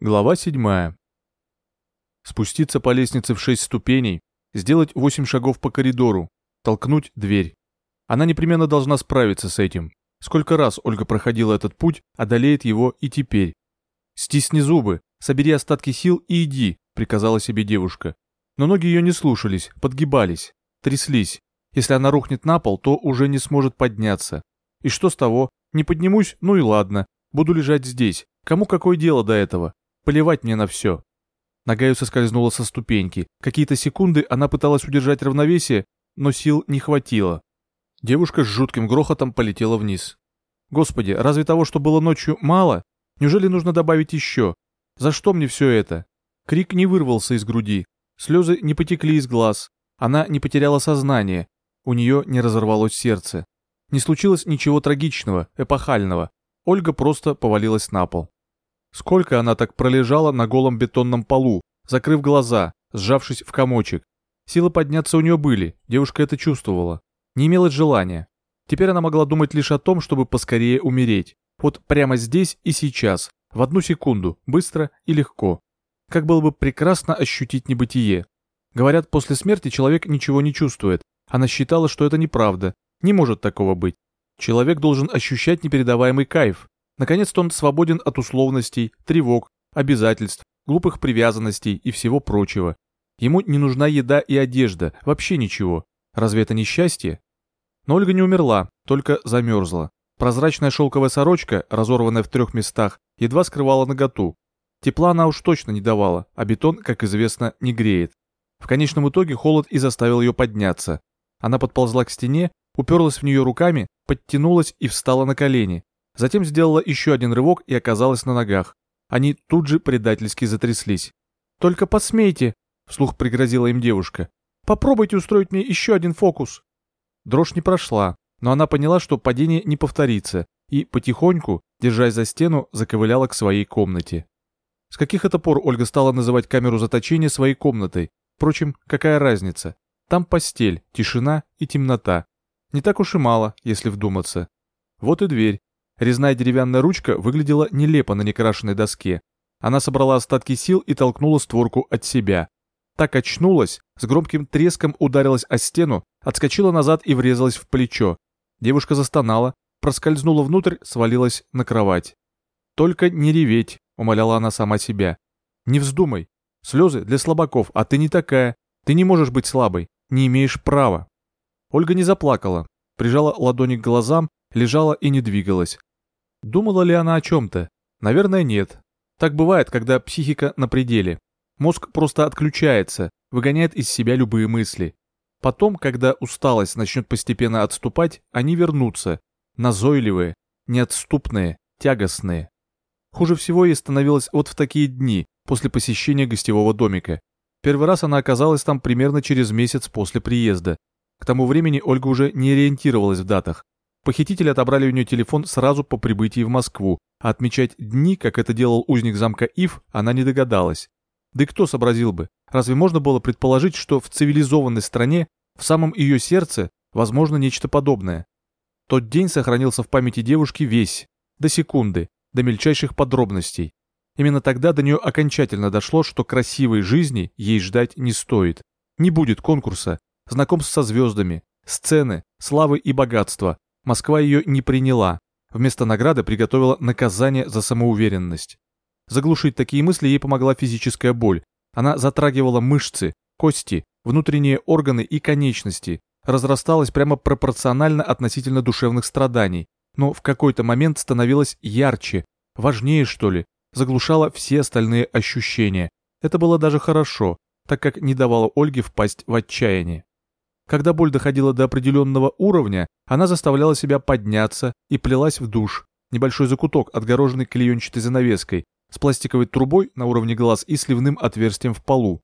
Глава 7. Спуститься по лестнице в шесть ступеней, сделать восемь шагов по коридору, толкнуть дверь. Она непременно должна справиться с этим. Сколько раз Ольга проходила этот путь, одолеет его и теперь. «Стисни зубы, собери остатки сил и иди», — приказала себе девушка. Но ноги ее не слушались, подгибались, тряслись. Если она рухнет на пол, то уже не сможет подняться. И что с того? Не поднимусь, ну и ладно. Буду лежать здесь. Кому какое дело до этого? Плевать мне на все. Нога ее соскользнула со ступеньки. Какие-то секунды она пыталась удержать равновесие, но сил не хватило. Девушка с жутким грохотом полетела вниз. Господи, разве того, что было ночью, мало? Неужели нужно добавить еще? За что мне все это? Крик не вырвался из груди. Слезы не потекли из глаз. Она не потеряла сознание. У нее не разорвалось сердце. Не случилось ничего трагичного, эпохального. Ольга просто повалилась на пол. Сколько она так пролежала на голом бетонном полу, закрыв глаза, сжавшись в комочек. Силы подняться у нее были, девушка это чувствовала. Не имела желания. Теперь она могла думать лишь о том, чтобы поскорее умереть. Вот прямо здесь и сейчас, в одну секунду, быстро и легко. Как было бы прекрасно ощутить небытие. Говорят, после смерти человек ничего не чувствует. Она считала, что это неправда. Не может такого быть. Человек должен ощущать непередаваемый кайф, Наконец-то он свободен от условностей, тревог, обязательств, глупых привязанностей и всего прочего. Ему не нужна еда и одежда, вообще ничего. Разве это не счастье? Но Ольга не умерла, только замерзла. Прозрачная шелковая сорочка, разорванная в трех местах, едва скрывала наготу. Тепла она уж точно не давала, а бетон, как известно, не греет. В конечном итоге холод и заставил ее подняться. Она подползла к стене, уперлась в нее руками, подтянулась и встала на колени. Затем сделала еще один рывок и оказалась на ногах. Они тут же предательски затряслись. «Только посмейте!» — вслух пригрозила им девушка. «Попробуйте устроить мне еще один фокус!» Дрожь не прошла, но она поняла, что падение не повторится, и потихоньку, держась за стену, заковыляла к своей комнате. С каких это пор Ольга стала называть камеру заточения своей комнатой? Впрочем, какая разница? Там постель, тишина и темнота. Не так уж и мало, если вдуматься. Вот и дверь, Резная деревянная ручка выглядела нелепо на некрашенной доске. Она собрала остатки сил и толкнула створку от себя. Так очнулась, с громким треском ударилась о стену, отскочила назад и врезалась в плечо. Девушка застонала, проскользнула внутрь, свалилась на кровать. «Только не реветь», — умоляла она сама себя. «Не вздумай. Слезы для слабаков, а ты не такая. Ты не можешь быть слабой, не имеешь права». Ольга не заплакала, прижала ладони к глазам, лежала и не двигалась. Думала ли она о чем-то? Наверное, нет. Так бывает, когда психика на пределе. Мозг просто отключается, выгоняет из себя любые мысли. Потом, когда усталость начнет постепенно отступать, они вернутся. Назойливые, неотступные, тягостные. Хуже всего ей становилось вот в такие дни, после посещения гостевого домика. Первый раз она оказалась там примерно через месяц после приезда. К тому времени Ольга уже не ориентировалась в датах. Похитители отобрали у нее телефон сразу по прибытии в Москву, а отмечать дни, как это делал узник замка Ив, она не догадалась. Да и кто сообразил бы? Разве можно было предположить, что в цивилизованной стране, в самом ее сердце, возможно нечто подобное? Тот день сохранился в памяти девушки весь, до секунды, до мельчайших подробностей. Именно тогда до нее окончательно дошло, что красивой жизни ей ждать не стоит. Не будет конкурса, знакомств со звездами, сцены, славы и богатства, Москва ее не приняла. Вместо награды приготовила наказание за самоуверенность. Заглушить такие мысли ей помогла физическая боль. Она затрагивала мышцы, кости, внутренние органы и конечности, разрасталась прямо пропорционально относительно душевных страданий, но в какой-то момент становилась ярче, важнее что ли, заглушала все остальные ощущения. Это было даже хорошо, так как не давало Ольге впасть в отчаяние. Когда боль доходила до определенного уровня, она заставляла себя подняться и плелась в душ. Небольшой закуток, отгороженный клеенчатой занавеской, с пластиковой трубой на уровне глаз и сливным отверстием в полу.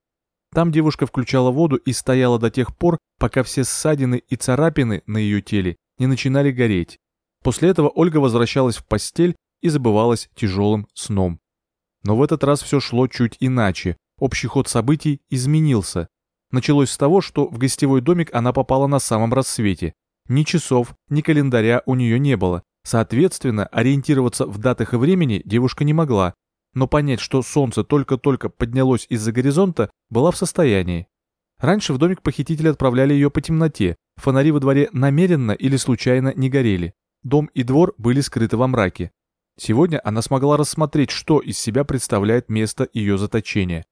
Там девушка включала воду и стояла до тех пор, пока все ссадины и царапины на ее теле не начинали гореть. После этого Ольга возвращалась в постель и забывалась тяжелым сном. Но в этот раз все шло чуть иначе. Общий ход событий изменился. Началось с того, что в гостевой домик она попала на самом рассвете. Ни часов, ни календаря у нее не было. Соответственно, ориентироваться в датах и времени девушка не могла. но понять, что солнце только-только поднялось из-за горизонта, была в состоянии. Раньше в домик похитители отправляли ее по темноте, фонари во дворе намеренно или случайно не горели. Дом и двор были скрыты во мраке. Сегодня она смогла рассмотреть, что из себя представляет место ее заточения.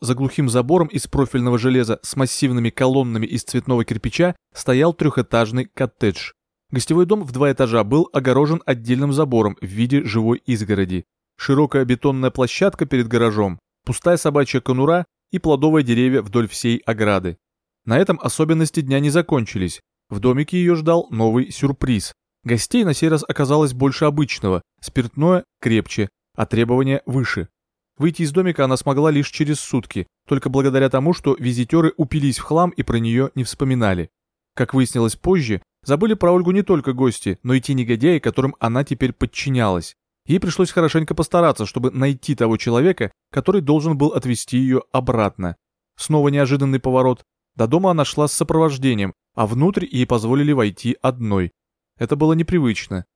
За глухим забором из профильного железа с массивными колоннами из цветного кирпича стоял трехэтажный коттедж. Гостевой дом в два этажа был огорожен отдельным забором в виде живой изгороди. Широкая бетонная площадка перед гаражом, пустая собачья конура и плодовые деревья вдоль всей ограды. На этом особенности дня не закончились. В домике ее ждал новый сюрприз. Гостей на сей раз оказалось больше обычного, спиртное крепче, а требования выше. Выйти из домика она смогла лишь через сутки, только благодаря тому, что визитеры упились в хлам и про нее не вспоминали. Как выяснилось позже, забыли про Ольгу не только гости, но и те негодяи, которым она теперь подчинялась. Ей пришлось хорошенько постараться, чтобы найти того человека, который должен был отвезти ее обратно. Снова неожиданный поворот. До дома она шла с сопровождением, а внутрь ей позволили войти одной. Это было непривычно.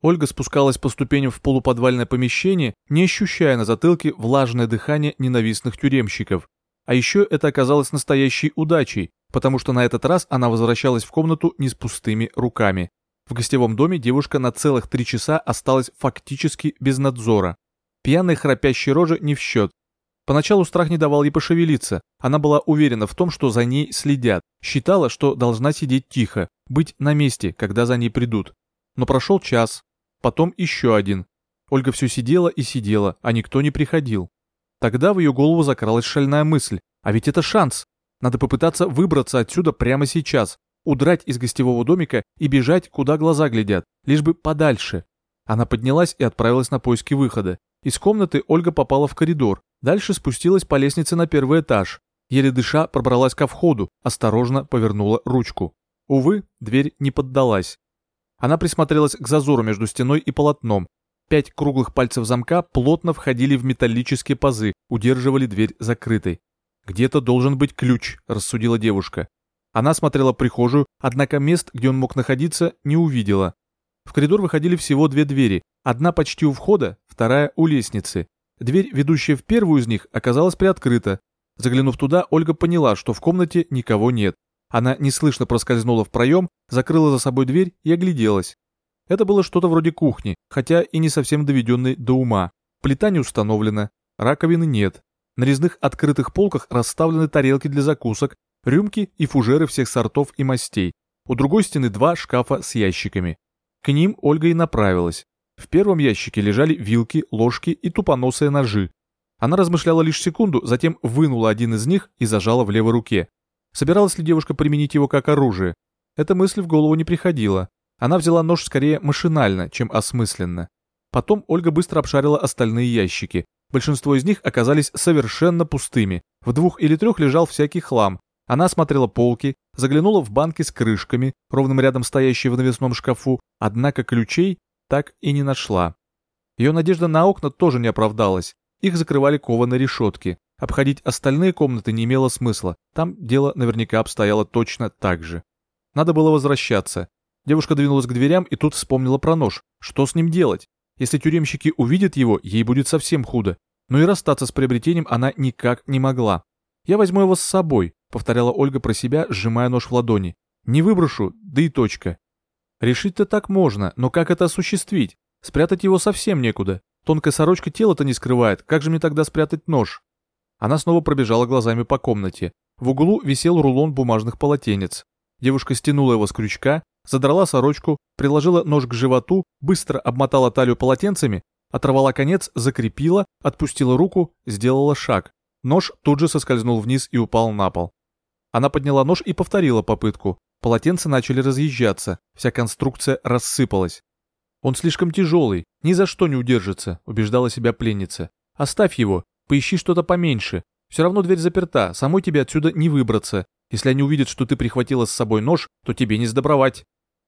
Ольга спускалась по ступеням в полуподвальное помещение, не ощущая на затылке влажное дыхание ненавистных тюремщиков. А еще это оказалось настоящей удачей, потому что на этот раз она возвращалась в комнату не с пустыми руками. В гостевом доме девушка на целых три часа осталась фактически без надзора. Пьяная храпящая рожа не в счет. Поначалу страх не давал ей пошевелиться. Она была уверена в том, что за ней следят. Считала, что должна сидеть тихо, быть на месте, когда за ней придут. Но прошел час. Потом еще один. Ольга все сидела и сидела, а никто не приходил. Тогда в ее голову закралась шальная мысль. А ведь это шанс. Надо попытаться выбраться отсюда прямо сейчас удрать из гостевого домика и бежать, куда глаза глядят, лишь бы подальше. Она поднялась и отправилась на поиски выхода. Из комнаты Ольга попала в коридор, дальше спустилась по лестнице на первый этаж. Еле дыша пробралась ко входу, осторожно повернула ручку. Увы, дверь не поддалась. Она присмотрелась к зазору между стеной и полотном. Пять круглых пальцев замка плотно входили в металлические пазы, удерживали дверь закрытой. «Где-то должен быть ключ», — рассудила девушка. Она смотрела прихожую, однако мест, где он мог находиться, не увидела. В коридор выходили всего две двери, одна почти у входа, вторая у лестницы. Дверь, ведущая в первую из них, оказалась приоткрыта. Заглянув туда, Ольга поняла, что в комнате никого нет. Она неслышно проскользнула в проем, закрыла за собой дверь и огляделась. Это было что-то вроде кухни, хотя и не совсем доведенной до ума. Плита не установлена, раковины нет. На резных открытых полках расставлены тарелки для закусок, рюмки и фужеры всех сортов и мастей. У другой стены два шкафа с ящиками. К ним Ольга и направилась. В первом ящике лежали вилки, ложки и тупоносые ножи. Она размышляла лишь секунду, затем вынула один из них и зажала в левой руке. Собиралась ли девушка применить его как оружие? Эта мысль в голову не приходила. Она взяла нож скорее машинально, чем осмысленно. Потом Ольга быстро обшарила остальные ящики. Большинство из них оказались совершенно пустыми. В двух или трех лежал всякий хлам, она осмотрела полки, заглянула в банки с крышками, ровным рядом стоящие в навесном шкафу, однако ключей так и не нашла. Ее надежда на окна тоже не оправдалась. Их закрывали кованые решетки. Обходить остальные комнаты не имело смысла. Там дело наверняка обстояло точно так же. Надо было возвращаться. Девушка двинулась к дверям и тут вспомнила про нож. Что с ним делать? Если тюремщики увидят его, ей будет совсем худо. Но и расстаться с приобретением она никак не могла. Я возьму его с собой, — повторяла Ольга про себя, сжимая нож в ладони. «Не выброшу, да и точка». Решить-то так можно, но как это осуществить? Спрятать его совсем некуда. Тонкая сорочка тело-то не скрывает, как же мне тогда спрятать нож? Она снова пробежала глазами по комнате. В углу висел рулон бумажных полотенец. Девушка стянула его с крючка, задрала сорочку, приложила нож к животу, быстро обмотала талию полотенцами, оторвала конец, закрепила, отпустила руку, сделала шаг. Нож тут же соскользнул вниз и упал на пол. Она подняла нож и повторила попытку. Полотенца начали разъезжаться, вся конструкция рассыпалась. «Он слишком тяжелый, ни за что не удержится», — убеждала себя пленница. «Оставь его, поищи что-то поменьше. Все равно дверь заперта, самой тебе отсюда не выбраться. Если они увидят, что ты прихватила с собой нож, то тебе не сдобровать».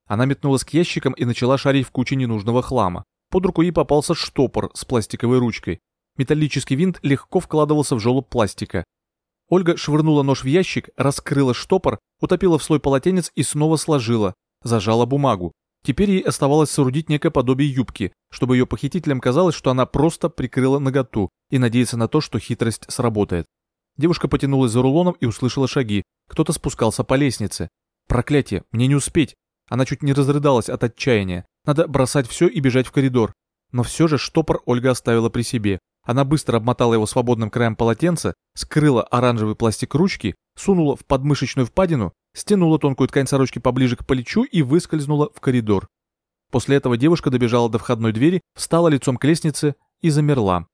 Она метнулась к ящикам и начала шарить в куче ненужного хлама. Под руку ей попался штопор с пластиковой ручкой. Металлический винт легко вкладывался в желоб пластика. Ольга швырнула нож в ящик, раскрыла штопор, утопила в слой полотенец и снова сложила, зажала бумагу. Теперь ей оставалось соорудить некое подобие юбки, чтобы ее похитителям казалось, что она просто прикрыла наготу и надеяться на то, что хитрость сработает. Девушка потянулась за рулоном и услышала шаги. Кто-то спускался по лестнице. Проклятие, мне не успеть. Она чуть не разрыдалась от отчаяния. Надо бросать все и бежать в коридор. Но все же штопор Ольга оставила при себе. Она быстро обмотала его свободным краем полотенца, скрыла оранжевый пластик ручки, сунула в подмышечную впадину, стянула тонкую ткань сорочки поближе к плечу и выскользнула в коридор. После этого девушка добежала до входной двери, встала лицом к лестнице и замерла.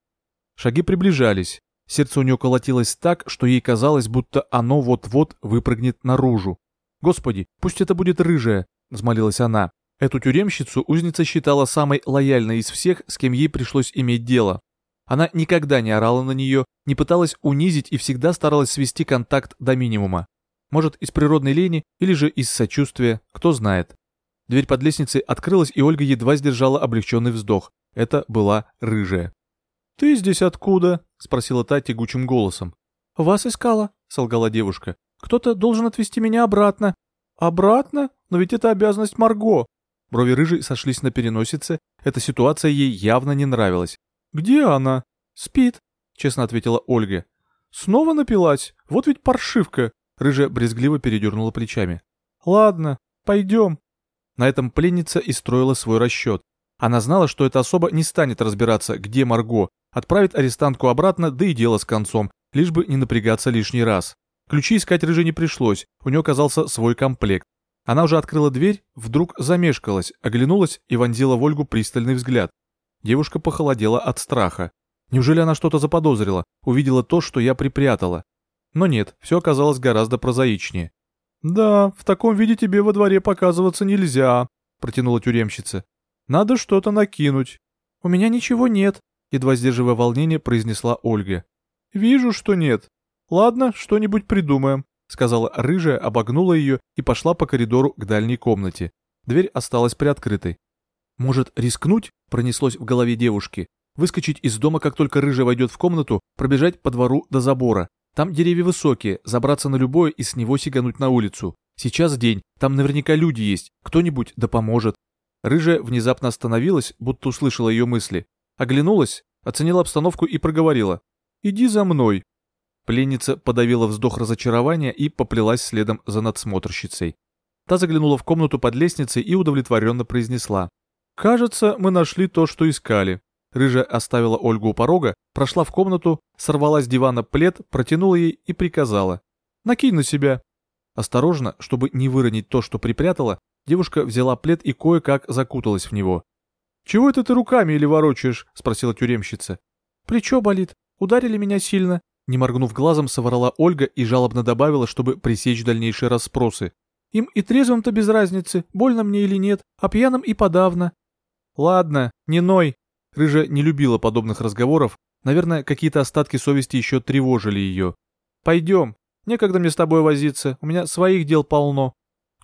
Шаги приближались. Сердце у нее колотилось так, что ей казалось, будто оно вот-вот выпрыгнет наружу. «Господи, пусть это будет рыжая», — взмолилась она. Эту тюремщицу узница считала самой лояльной из всех, с кем ей пришлось иметь дело. Она никогда не орала на нее, не пыталась унизить и всегда старалась свести контакт до минимума. Может, из природной лени или же из сочувствия, кто знает. Дверь под лестницей открылась, и Ольга едва сдержала облегченный вздох. Это была рыжая. «Ты здесь откуда?» — спросила та тягучим голосом. «Вас искала», — солгала девушка. «Кто-то должен отвезти меня обратно». «Обратно? Но ведь это обязанность Марго». Брови рыжей сошлись на переносице. Эта ситуация ей явно не нравилась. «Где она?» «Спит», — честно ответила Ольга. «Снова напилась? Вот ведь паршивка!» Рыжая брезгливо передернула плечами. «Ладно, пойдем». На этом пленница и строила свой расчет. Она знала, что эта особа не станет разбираться, где Марго, отправит арестантку обратно, да и дело с концом, лишь бы не напрягаться лишний раз. Ключи искать рыже не пришлось, у нее оказался свой комплект. Она уже открыла дверь, вдруг замешкалась, оглянулась и вонзила в Ольгу пристальный взгляд. Девушка похолодела от страха. Неужели она что-то заподозрила, увидела то, что я припрятала? Но нет, все оказалось гораздо прозаичнее. «Да, в таком виде тебе во дворе показываться нельзя», — протянула тюремщица. «Надо что-то накинуть». «У меня ничего нет», — едва сдерживая волнение, произнесла Ольга. «Вижу, что нет. Ладно, что-нибудь придумаем», — сказала рыжая, обогнула ее и пошла по коридору к дальней комнате. Дверь осталась приоткрытой. «Может, рискнуть?» — пронеслось в голове девушки. «Выскочить из дома, как только рыжая войдет в комнату, пробежать по двору до забора. Там деревья высокие, забраться на любое и с него сигануть на улицу. Сейчас день, там наверняка люди есть, кто-нибудь да поможет». Рыжая внезапно остановилась, будто услышала ее мысли. Оглянулась, оценила обстановку и проговорила. «Иди за мной». Пленница подавила вздох разочарования и поплелась следом за надсмотрщицей. Та заглянула в комнату под лестницей и удовлетворенно произнесла. «Кажется, мы нашли то, что искали». Рыжая оставила Ольгу у порога, прошла в комнату, сорвала с дивана плед, протянула ей и приказала. «Накинь на себя». Осторожно, чтобы не выронить то, что припрятала, девушка взяла плед и кое-как закуталась в него. «Чего это ты руками или ворочаешь?» — спросила тюремщица. «Плечо болит. Ударили меня сильно». Не моргнув глазом, соврала Ольга и жалобно добавила, чтобы пресечь дальнейшие расспросы. «Им и трезвым-то без разницы, больно мне или нет, а пьяным и подавно. «Ладно, не ной». Рыжа не любила подобных разговоров. Наверное, какие-то остатки совести еще тревожили ее. «Пойдем. Некогда мне с тобой возиться. У меня своих дел полно».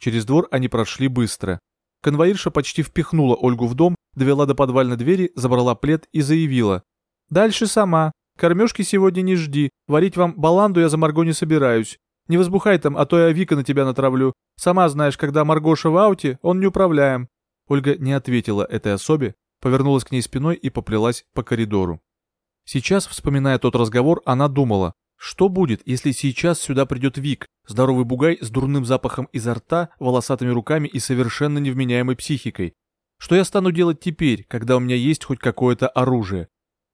Через двор они прошли быстро. Конвоирша почти впихнула Ольгу в дом, довела до подвальной двери, забрала плед и заявила. «Дальше сама. Кормежки сегодня не жди. Варить вам баланду я за Марго не собираюсь. Не возбухай там, а то я Вика на тебя натравлю. Сама знаешь, когда Маргоша в ауте, он не управляем. Ольга не ответила этой особе, повернулась к ней спиной и поплелась по коридору. Сейчас, вспоминая тот разговор, она думала, что будет, если сейчас сюда придет Вик, здоровый бугай с дурным запахом изо рта, волосатыми руками и совершенно невменяемой психикой? Что я стану делать теперь, когда у меня есть хоть какое-то оружие?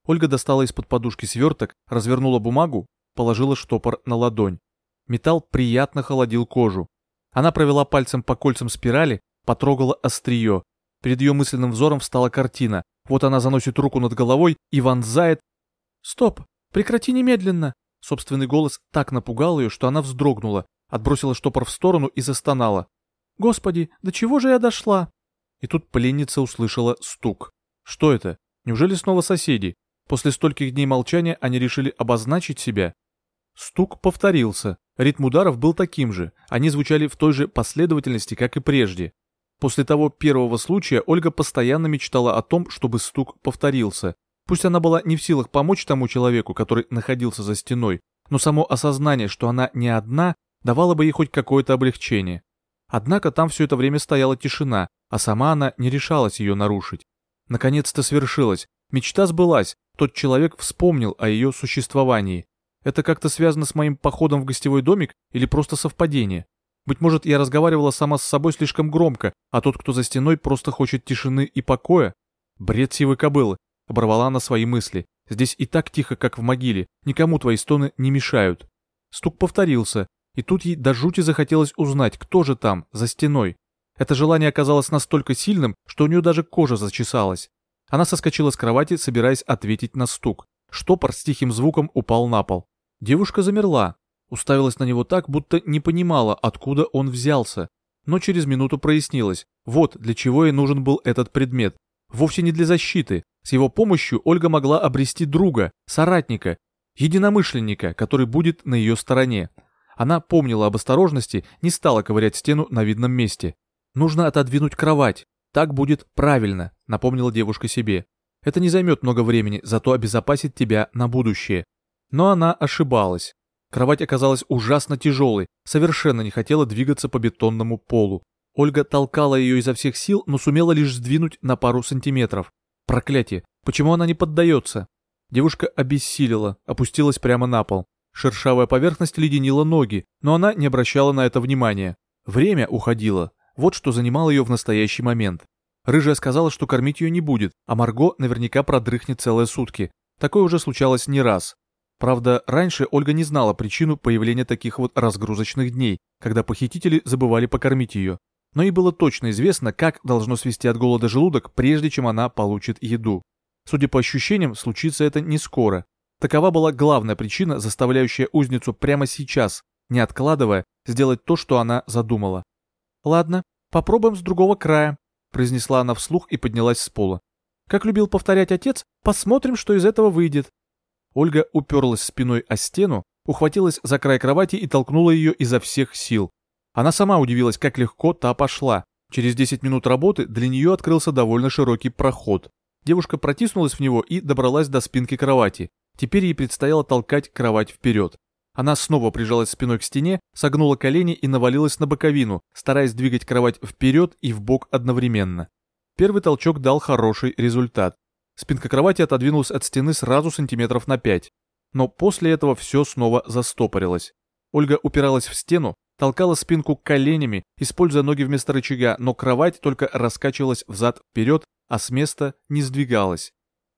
Ольга достала из-под подушки сверток, развернула бумагу, положила штопор на ладонь. Металл приятно холодил кожу. Она провела пальцем по кольцам спирали, потрогала острие. Перед ее мысленным взором встала картина. Вот она заносит руку над головой и вонзает... «Стоп! Прекрати немедленно!» Собственный голос так напугал ее, что она вздрогнула, отбросила штопор в сторону и застонала. «Господи, до чего же я дошла?» И тут пленница услышала стук. Что это? Неужели снова соседи? После стольких дней молчания они решили обозначить себя? Стук повторился. Ритм ударов был таким же. Они звучали в той же последовательности, как и прежде. После того первого случая Ольга постоянно мечтала о том, чтобы стук повторился. Пусть она была не в силах помочь тому человеку, который находился за стеной, но само осознание, что она не одна, давало бы ей хоть какое-то облегчение. Однако там все это время стояла тишина, а сама она не решалась ее нарушить. Наконец-то свершилось. Мечта сбылась. Тот человек вспомнил о ее существовании. Это как-то связано с моим походом в гостевой домик или просто совпадение? Быть может, я разговаривала сама с собой слишком громко, а тот, кто за стеной, просто хочет тишины и покоя? Бред сивой кобылы. Оборвала она свои мысли. Здесь и так тихо, как в могиле. Никому твои стоны не мешают. Стук повторился, и тут ей до жути захотелось узнать, кто же там, за стеной. Это желание оказалось настолько сильным, что у нее даже кожа зачесалась. Она соскочила с кровати, собираясь ответить на стук. Штопор с тихим звуком упал на пол. Девушка замерла, уставилась на него так, будто не понимала, откуда он взялся. Но через минуту прояснилось, вот для чего ей нужен был этот предмет. Вовсе не для защиты. С его помощью Ольга могла обрести друга, соратника, единомышленника, который будет на ее стороне. Она помнила об осторожности, не стала ковырять стену на видном месте. Нужно отодвинуть кровать. Так будет правильно, напомнила девушка себе. Это не займет много времени, зато обезопасит тебя на будущее. Но она ошибалась. Кровать оказалась ужасно тяжелой, совершенно не хотела двигаться по бетонному полу. Ольга толкала ее изо всех сил, но сумела лишь сдвинуть на пару сантиметров. Проклятие, почему она не поддается? Девушка обессилила, опустилась прямо на пол. Шершавая поверхность леденила ноги, но она не обращала на это внимания. Время уходило. Вот что занимало ее в настоящий момент. Рыжая сказала, что кормить ее не будет, а Марго наверняка продрыхнет целые сутки. Такое уже случалось не раз. Правда, раньше Ольга не знала причину появления таких вот разгрузочных дней, когда похитители забывали покормить ее. Но ей было точно известно, как должно свести от голода желудок, прежде чем она получит еду. Судя по ощущениям, случится это не скоро. Такова была главная причина, заставляющая узницу прямо сейчас, не откладывая, сделать то, что она задумала. «Ладно, попробуем с другого края», — произнесла она вслух и поднялась с пола. «Как любил повторять отец, посмотрим, что из этого выйдет». Ольга уперлась спиной о стену, ухватилась за край кровати и толкнула ее изо всех сил. Она сама удивилась, как легко та пошла. Через 10 минут работы для нее открылся довольно широкий проход. Девушка протиснулась в него и добралась до спинки кровати. Теперь ей предстояло толкать кровать вперед. Она снова прижалась спиной к стене, согнула колени и навалилась на боковину, стараясь двигать кровать вперед и вбок одновременно. Первый толчок дал хороший результат. Спинка кровати отодвинулась от стены сразу сантиметров на пять. Но после этого все снова застопорилось. Ольга упиралась в стену, толкала спинку коленями, используя ноги вместо рычага, но кровать только раскачивалась взад-вперед, а с места не сдвигалась.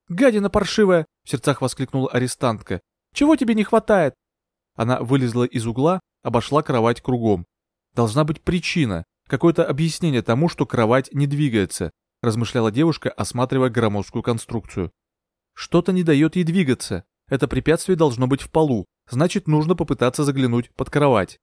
«Гадина паршивая!» — в сердцах воскликнула арестантка. «Чего тебе не хватает?» Она вылезла из угла, обошла кровать кругом. Должна быть причина, какое-то объяснение тому, что кровать не двигается размышляла девушка, осматривая громоздкую конструкцию. Что-то не дает ей двигаться. Это препятствие должно быть в полу, значит, нужно попытаться заглянуть под кровать.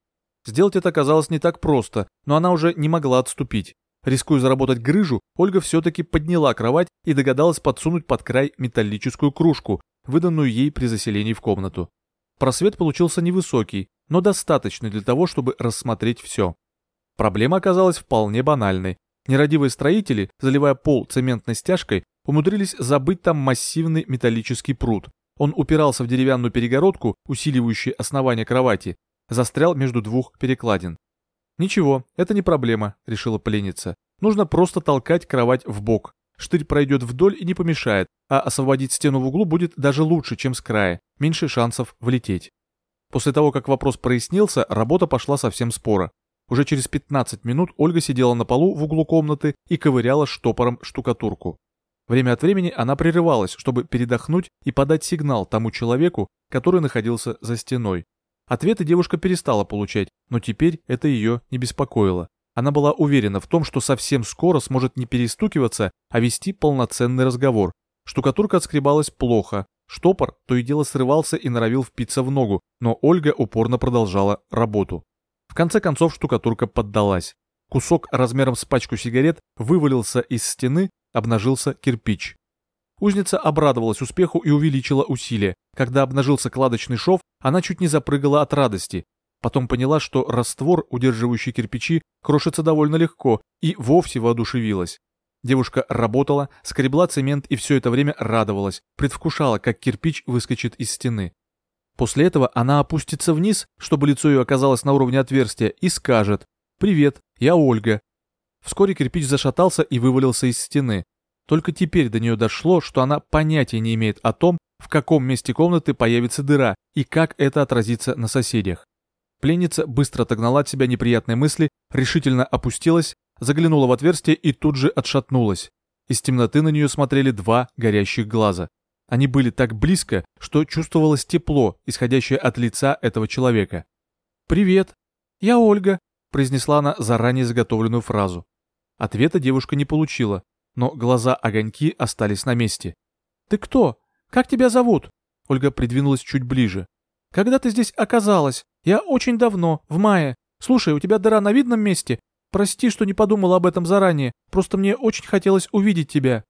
Сделать это оказалось не так просто, но она уже не могла отступить. Рискуя заработать грыжу, Ольга все-таки подняла кровать и догадалась подсунуть под край металлическую кружку, выданную ей при заселении в комнату. Просвет получился невысокий, но достаточный для того, чтобы рассмотреть все. Проблема оказалась вполне банальной. Нерадивые строители, заливая пол цементной стяжкой, умудрились забыть там массивный металлический пруд. Он упирался в деревянную перегородку, усиливающую основание кровати, застрял между двух перекладин. «Ничего, это не проблема», — решила пленница. «Нужно просто толкать кровать в бок. Штырь пройдет вдоль и не помешает, а освободить стену в углу будет даже лучше, чем с края, меньше шансов влететь». После того, как вопрос прояснился, работа пошла совсем спора. Уже через 15 минут Ольга сидела на полу в углу комнаты и ковыряла штопором штукатурку. Время от времени она прерывалась, чтобы передохнуть и подать сигнал тому человеку, который находился за стеной. Ответы девушка перестала получать, но теперь это ее не беспокоило. Она была уверена в том, что совсем скоро сможет не перестукиваться, а вести полноценный разговор. Штукатурка отскребалась плохо, штопор то и дело срывался и норовил впиться в ногу, но Ольга упорно продолжала работу конце концов штукатурка поддалась. Кусок размером с пачку сигарет вывалился из стены, обнажился кирпич. Узница обрадовалась успеху и увеличила усилия. Когда обнажился кладочный шов, она чуть не запрыгала от радости. Потом поняла, что раствор, удерживающий кирпичи, крошится довольно легко, и вовсе воодушевилась. Девушка работала, скребла цемент и все это время радовалась, предвкушала, как кирпич выскочит из стены. После этого она опустится вниз, чтобы лицо ее оказалось на уровне отверстия, и скажет «Привет, я Ольга». Вскоре кирпич зашатался и вывалился из стены. Только теперь до нее дошло, что она понятия не имеет о том, в каком месте комнаты появится дыра и как это отразится на соседях. Пленница быстро отогнала от себя неприятные мысли, решительно опустилась, заглянула в отверстие и тут же отшатнулась. Из темноты на нее смотрели два горящих глаза. Они были так близко, что чувствовалось тепло, исходящее от лица этого человека. «Привет, я Ольга», — произнесла она заранее заготовленную фразу. Ответа девушка не получила, но глаза-огоньки остались на месте. «Ты кто? Как тебя зовут?» Ольга придвинулась чуть ближе. «Когда ты здесь оказалась? Я очень давно, в мае. Слушай, у тебя дыра на видном месте? Прости, что не подумала об этом заранее, просто мне очень хотелось увидеть тебя».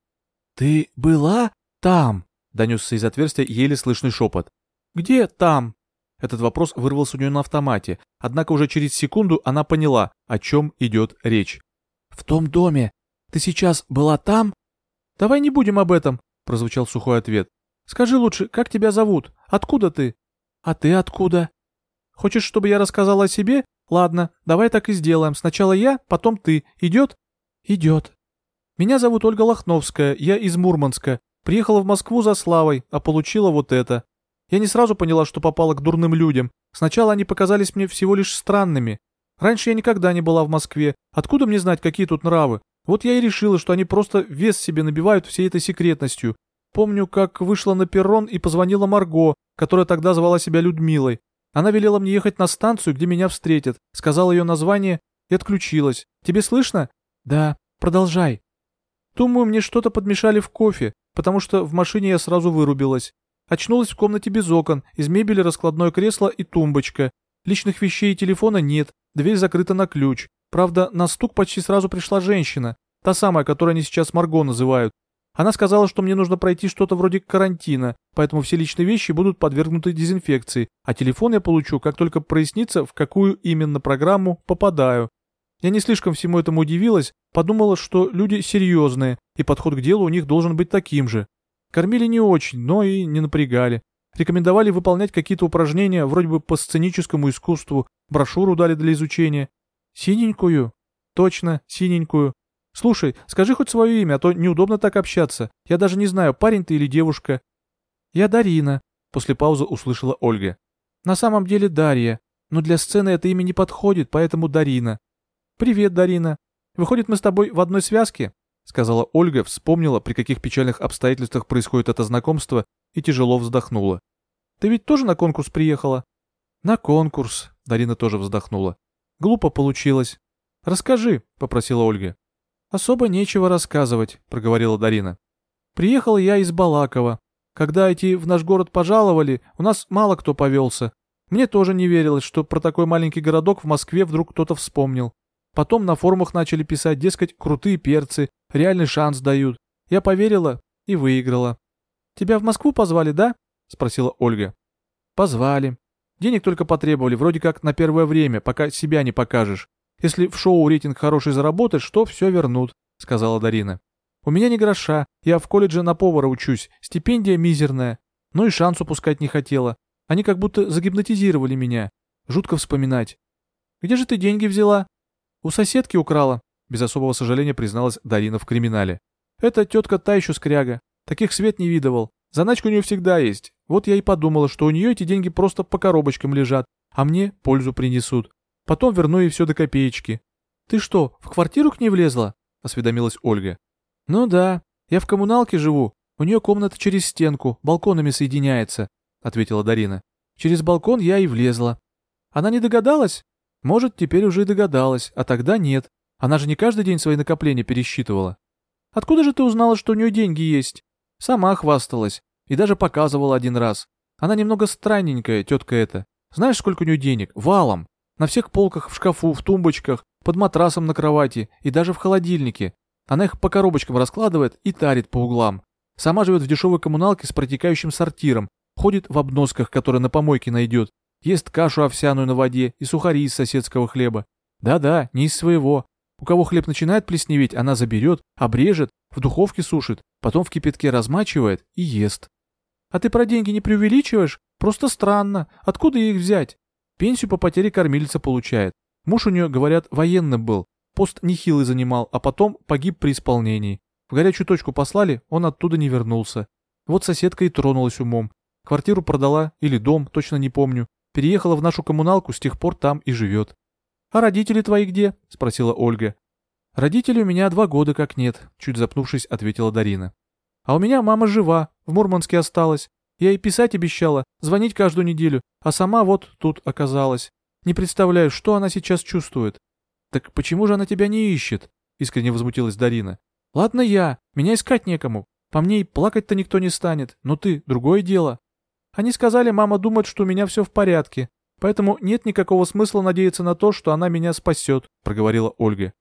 «Ты была там?» — донесся из отверстия еле слышный шепот. «Где там?» Этот вопрос вырвался у нее на автомате, однако уже через секунду она поняла, о чем идет речь. «В том доме. Ты сейчас была там?» «Давай не будем об этом», — прозвучал сухой ответ. «Скажи лучше, как тебя зовут? Откуда ты?» «А ты откуда?» «Хочешь, чтобы я рассказала о себе? Ладно, давай так и сделаем. Сначала я, потом ты. Идет?» «Идет». «Меня зовут Ольга Лохновская, я из Мурманска. Приехала в Москву за славой, а получила вот это. Я не сразу поняла, что попала к дурным людям. Сначала они показались мне всего лишь странными. Раньше я никогда не была в Москве. Откуда мне знать, какие тут нравы? Вот я и решила, что они просто вес себе набивают всей этой секретностью. Помню, как вышла на перрон и позвонила Марго, которая тогда звала себя Людмилой. Она велела мне ехать на станцию, где меня встретят, сказала ее название и отключилась. Тебе слышно? Да, продолжай. Думаю, мне что-то подмешали в кофе, потому что в машине я сразу вырубилась. Очнулась в комнате без окон, из мебели раскладное кресло и тумбочка. Личных вещей и телефона нет, дверь закрыта на ключ. Правда, на стук почти сразу пришла женщина, та самая, которую они сейчас Марго называют. Она сказала, что мне нужно пройти что-то вроде карантина, поэтому все личные вещи будут подвергнуты дезинфекции, а телефон я получу, как только прояснится, в какую именно программу попадаю. Я не слишком всему этому удивилась, подумала, что люди серьезные, и подход к делу у них должен быть таким же. Кормили не очень, но и не напрягали. Рекомендовали выполнять какие-то упражнения вроде бы по сценическому искусству, брошюру дали для изучения. Синенькую? Точно, синенькую. Слушай, скажи хоть свое имя, а то неудобно так общаться. Я даже не знаю, парень ты или девушка. Я Дарина, после паузы услышала Ольга. На самом деле Дарья, но для сцены это имя не подходит, поэтому Дарина. Привет, Дарина. Выходит, мы с тобой в одной связке? сказала Ольга, вспомнила, при каких печальных обстоятельствах происходит это знакомство, и тяжело вздохнула. «Ты ведь тоже на конкурс приехала?» «На конкурс», — Дарина тоже вздохнула. «Глупо получилось». «Расскажи», — попросила Ольга. «Особо нечего рассказывать», — проговорила Дарина. «Приехал я из Балакова. Когда эти в наш город пожаловали, у нас мало кто повелся. Мне тоже не верилось, что про такой маленький городок в Москве вдруг кто-то вспомнил. Потом на форумах начали писать, дескать, крутые перцы, реальный шанс дают. Я поверила и выиграла. Тебя в Москву позвали, да? Спросила Ольга. Позвали. Денег только потребовали, вроде как на первое время, пока себя не покажешь. Если в шоу рейтинг хороший заработаешь, то все вернут, сказала Дарина. У меня не гроша, я в колледже на повара учусь, стипендия мизерная. Ну и шанс упускать не хотела. Они как будто загипнотизировали меня. Жутко вспоминать. Где же ты деньги взяла? У соседки украла, без особого сожаления призналась Дарина в криминале. Это тетка та еще скряга. Таких свет не видывал. Заначка у нее всегда есть. Вот я и подумала, что у нее эти деньги просто по коробочкам лежат, а мне пользу принесут. Потом верну ей все до копеечки. Ты что, в квартиру к ней влезла? Осведомилась Ольга. Ну да, я в коммуналке живу. У нее комната через стенку, балконами соединяется, ответила Дарина. Через балкон я и влезла. Она не догадалась? Может, теперь уже и догадалась, а тогда нет. Она же не каждый день свои накопления пересчитывала. Откуда же ты узнала, что у нее деньги есть? Сама хвасталась. И даже показывала один раз. Она немного странненькая, тетка эта. Знаешь, сколько у нее денег? Валом. На всех полках, в шкафу, в тумбочках, под матрасом на кровати и даже в холодильнике. Она их по коробочкам раскладывает и тарит по углам. Сама живет в дешевой коммуналке с протекающим сортиром. Ходит в обносках, которые на помойке найдет. Ест кашу овсяную на воде и сухари из соседского хлеба. Да-да, не из своего. У кого хлеб начинает плесневеть, она заберет, обрежет, в духовке сушит, потом в кипятке размачивает и ест. А ты про деньги не преувеличиваешь? Просто странно. Откуда их взять? Пенсию по потере кормильца получает. Муж у нее, говорят, военным был, пост нехилый занимал, а потом погиб при исполнении. В горячую точку послали, он оттуда не вернулся. Вот соседка и тронулась умом. Квартиру продала или дом, точно не помню. Переехала в нашу коммуналку, с тех пор там и живет. «А родители твои где?» — спросила Ольга. «Родителей у меня два года как нет», — чуть запнувшись, ответила Дарина. «А у меня мама жива, в Мурманске осталась. Я ей писать обещала, звонить каждую неделю, а сама вот тут оказалась. Не представляю, что она сейчас чувствует». «Так почему же она тебя не ищет?» — искренне возмутилась Дарина. «Ладно я, меня искать некому. По мне и плакать-то никто не станет, но ты — другое дело. Они сказали, мама думает, что у меня все в порядке, поэтому нет никакого смысла надеяться на то, что она меня спасет», — проговорила Ольга.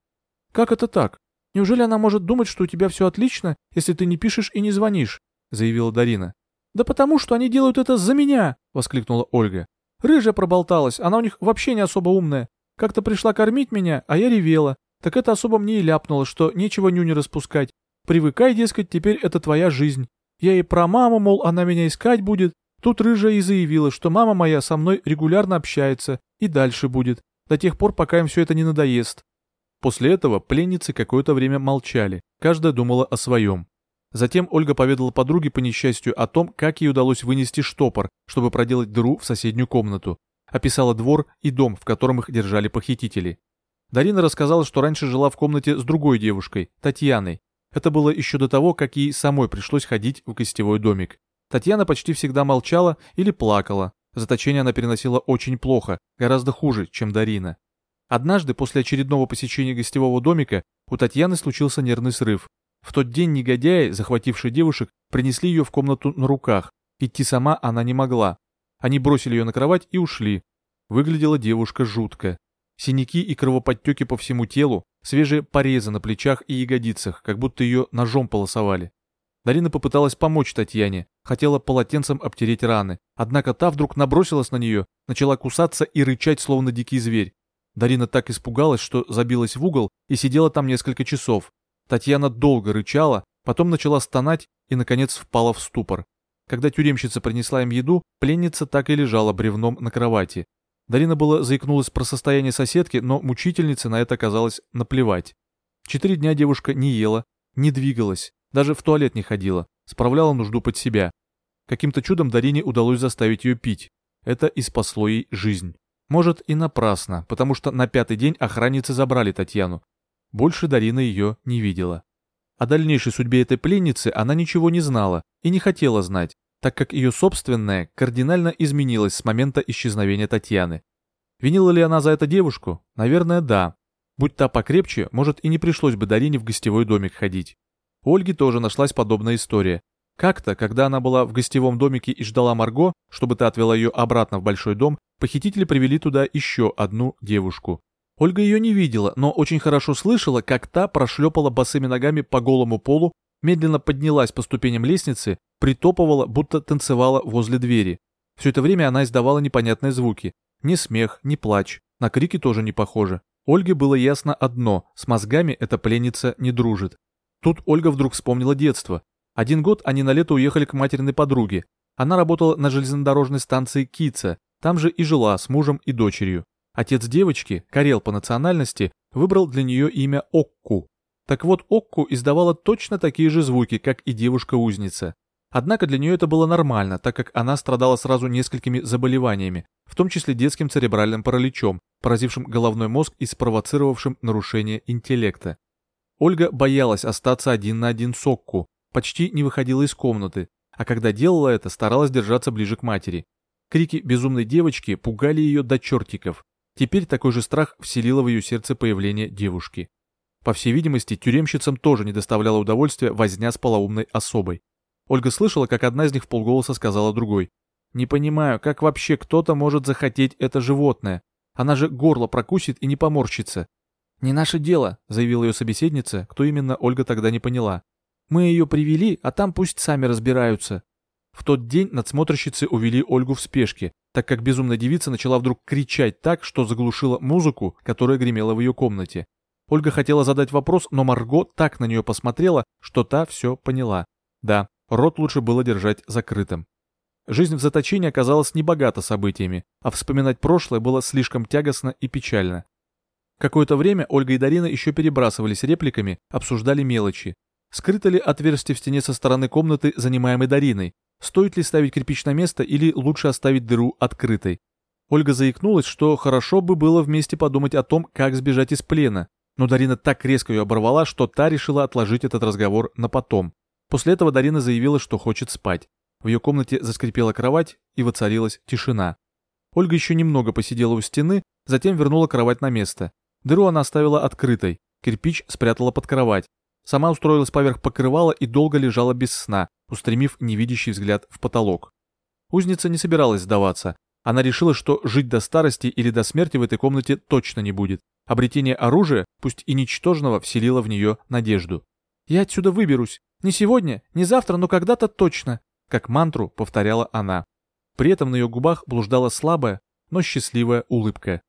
«Как это так? Неужели она может думать, что у тебя все отлично, если ты не пишешь и не звонишь?» — заявила Дарина. «Да потому что они делают это за меня!» — воскликнула Ольга. «Рыжая проболталась, она у них вообще не особо умная. Как-то пришла кормить меня, а я ревела. Так это особо мне и ляпнуло, что нечего нюни распускать. Привыкай, дескать, теперь это твоя жизнь. Я и про маму, мол, она меня искать будет. Тут рыжая и заявила, что мама моя со мной регулярно общается и дальше будет, до тех пор, пока им все это не надоест. После этого пленницы какое-то время молчали, каждая думала о своем. Затем Ольга поведала подруге по несчастью о том, как ей удалось вынести штопор, чтобы проделать дыру в соседнюю комнату. Описала двор и дом, в котором их держали похитители. Дарина рассказала, что раньше жила в комнате с другой девушкой, Татьяной. Это было еще до того, как ей самой пришлось ходить в гостевой домик. Татьяна почти всегда молчала или плакала. Заточение она переносила очень плохо, гораздо хуже, чем Дарина. Однажды после очередного посещения гостевого домика у Татьяны случился нервный срыв. В тот день негодяи, захватившие девушек, принесли ее в комнату на руках. Идти сама она не могла. Они бросили ее на кровать и ушли. Выглядела девушка жутко. Синяки и кровоподтеки по всему телу, свежие порезы на плечах и ягодицах, как будто ее ножом полосовали. Дарина попыталась помочь Татьяне, хотела полотенцем обтереть раны, однако та вдруг набросилась на нее, начала кусаться и рычать, словно дикий зверь. Дарина так испугалась, что забилась в угол и сидела там несколько часов. Татьяна долго рычала, потом начала стонать и, наконец, впала в ступор. Когда тюремщица принесла им еду, пленница так и лежала бревном на кровати. Дарина было заикнулась про состояние соседки, но мучительнице на это оказалось наплевать. Четыре дня девушка не ела, не двигалась, даже в туалет не ходила, справляла нужду под себя. Каким-то чудом Дарине удалось заставить ее пить. Это и спасло ей жизнь. Может и напрасно, потому что на пятый день охранницы забрали Татьяну. Больше Дарина ее не видела. О дальнейшей судьбе этой пленницы она ничего не знала и не хотела знать, так как ее собственная кардинально изменилась с момента исчезновения Татьяны. Винила ли она за это девушку? Наверное, да. Будь та покрепче, может и не пришлось бы Дарине в гостевой домик ходить. У Ольги тоже нашлась подобная история. Как-то, когда она была в гостевом домике и ждала Марго, чтобы та отвела ее обратно в большой дом, похитители привели туда еще одну девушку. Ольга ее не видела, но очень хорошо слышала, как та прошлепала босыми ногами по голому полу, медленно поднялась по ступеням лестницы, притопывала, будто танцевала возле двери. Все это время она издавала непонятные звуки. Ни смех, ни плач. На крики тоже не похоже. Ольге было ясно одно – с мозгами эта пленница не дружит. Тут Ольга вдруг вспомнила детство. Один год они на лето уехали к материной подруге. Она работала на железнодорожной станции Кица, там же и жила с мужем и дочерью. Отец девочки, Карел по национальности, выбрал для нее имя Окку. Так вот, Окку издавала точно такие же звуки, как и девушка-узница. Однако для нее это было нормально, так как она страдала сразу несколькими заболеваниями, в том числе детским церебральным параличом, поразившим головной мозг и спровоцировавшим нарушение интеллекта. Ольга боялась остаться один на один с Окку, почти не выходила из комнаты, а когда делала это, старалась держаться ближе к матери. Крики безумной девочки пугали ее до чертиков. Теперь такой же страх вселило в ее сердце появление девушки. По всей видимости, тюремщицам тоже не доставляло удовольствия возня с полоумной особой. Ольга слышала, как одна из них в полголоса сказала другой. «Не понимаю, как вообще кто-то может захотеть это животное? Она же горло прокусит и не поморщится». «Не наше дело», — заявила ее собеседница, кто именно Ольга тогда не поняла. Мы ее привели, а там пусть сами разбираются. В тот день надсмотрщицы увели Ольгу в спешке, так как безумная девица начала вдруг кричать так, что заглушила музыку, которая гремела в ее комнате. Ольга хотела задать вопрос, но Марго так на нее посмотрела, что та все поняла. Да, рот лучше было держать закрытым. Жизнь в заточении оказалась небогата событиями, а вспоминать прошлое было слишком тягостно и печально. Какое-то время Ольга и Дарина еще перебрасывались репликами, обсуждали мелочи. Скрыто ли отверстие в стене со стороны комнаты, занимаемой Дариной? Стоит ли ставить кирпич на место или лучше оставить дыру открытой? Ольга заикнулась, что хорошо бы было вместе подумать о том, как сбежать из плена. Но Дарина так резко ее оборвала, что та решила отложить этот разговор на потом. После этого Дарина заявила, что хочет спать. В ее комнате заскрипела кровать и воцарилась тишина. Ольга еще немного посидела у стены, затем вернула кровать на место. Дыру она оставила открытой, кирпич спрятала под кровать. Сама устроилась поверх покрывала и долго лежала без сна, устремив невидящий взгляд в потолок. Узница не собиралась сдаваться. Она решила, что жить до старости или до смерти в этой комнате точно не будет. Обретение оружия, пусть и ничтожного, вселило в нее надежду. «Я отсюда выберусь. Не сегодня, не завтра, но когда-то точно», как мантру повторяла она. При этом на ее губах блуждала слабая, но счастливая улыбка.